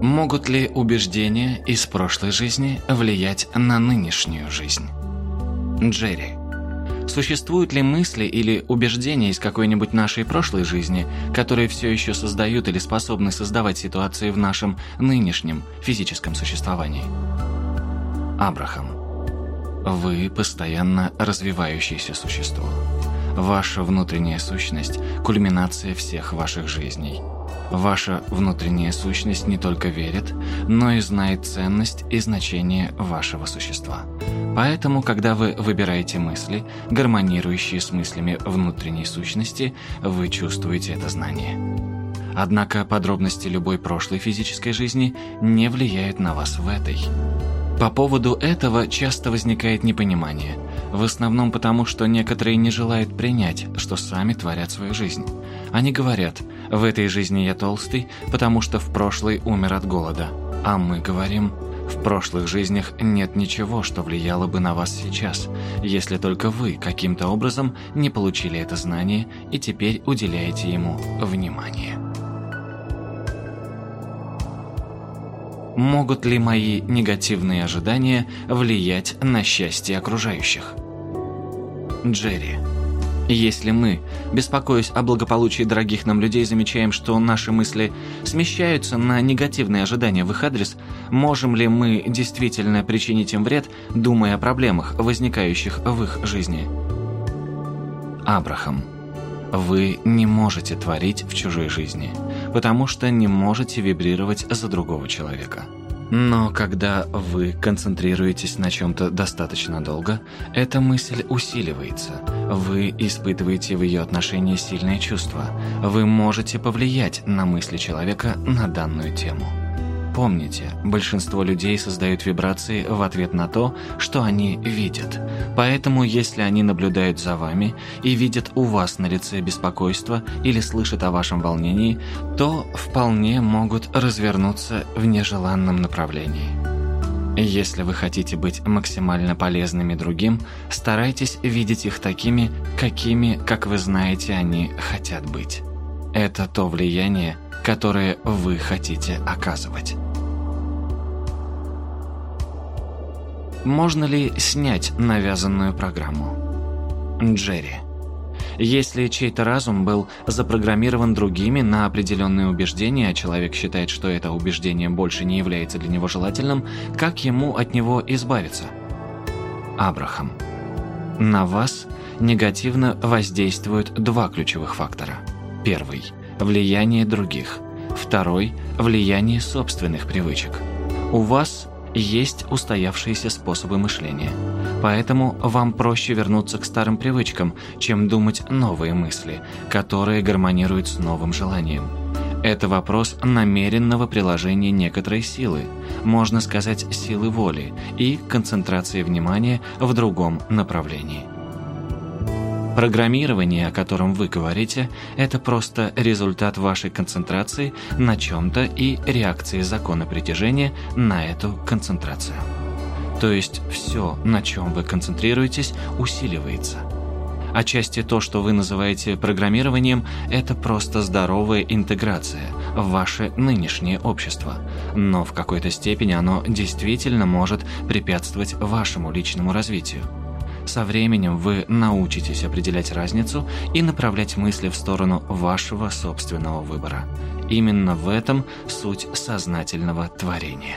Могут ли убеждения из прошлой жизни влиять на нынешнюю жизнь? Джерри. Существуют ли мысли или убеждения из какой-нибудь нашей прошлой жизни, которые все еще создают или способны создавать ситуации в нашем нынешнем физическом существовании? Абрахам. Вы постоянно развивающееся существо. Ваша внутренняя сущность – кульминация всех ваших жизней – Ваша внутренняя сущность не только верит, но и знает ценность и значение вашего существа. Поэтому, когда вы выбираете мысли, гармонирующие с мыслями внутренней сущности, вы чувствуете это знание. Однако подробности любой прошлой физической жизни не влияют на вас в этой. По поводу этого часто возникает непонимание, в основном потому, что некоторые не желают принять, что сами творят свою жизнь. Они говорят – в этой жизни я толстый, потому что в прошлой умер от голода. А мы говорим, в прошлых жизнях нет ничего, что влияло бы на вас сейчас, если только вы каким-то образом не получили это знание и теперь уделяете ему внимание. Могут ли мои негативные ожидания влиять на счастье окружающих? Джерри если мы, беспокоясь о благополучии дорогих нам людей, замечаем, что наши мысли смещаются на негативные ожидания в их адрес, можем ли мы действительно причинить им вред, думая о проблемах, возникающих в их жизни? Абрахам. Вы не можете творить в чужой жизни, потому что не можете вибрировать за другого человека. Но когда вы концентрируетесь на чем-то достаточно долго, эта мысль усиливается. Вы испытываете в ее отношении сильные чувства. Вы можете повлиять на мысли человека на данную тему. Помните, большинство людей создают вибрации в ответ на то, что они видят. Поэтому, если они наблюдают за вами и видят у вас на лице беспокойство или слышат о вашем волнении, то вполне могут развернуться в нежеланном направлении. Если вы хотите быть максимально полезными другим, старайтесь видеть их такими, какими, как вы знаете, они хотят быть. Это то влияние, которое вы хотите оказывать. Можно ли снять навязанную программу? Джерри. Если чей-то разум был запрограммирован другими на определенные убеждения, а человек считает, что это убеждение больше не является для него желательным, как ему от него избавиться? Абрахам. На вас негативно воздействуют два ключевых фактора. Первый – влияние других. Второй – влияние собственных привычек. У вас есть устоявшиеся способы мышления. Поэтому вам проще вернуться к старым привычкам, чем думать новые мысли, которые гармонируют с новым желанием. Это вопрос намеренного приложения некоторой силы, можно сказать силы воли и концентрации внимания в другом направлении. Программирование, о котором вы говорите, это просто результат вашей концентрации на чем-то и реакции закона притяжения на эту концентрацию. То есть все, на чем вы концентрируетесь, усиливается. Отчасти то, что вы называете программированием, это просто здоровая интеграция в ваше нынешнее общество. Но в какой-то степени оно действительно может препятствовать вашему личному развитию. Со временем вы научитесь определять разницу и направлять мысли в сторону вашего собственного выбора. Именно в этом суть сознательного творения.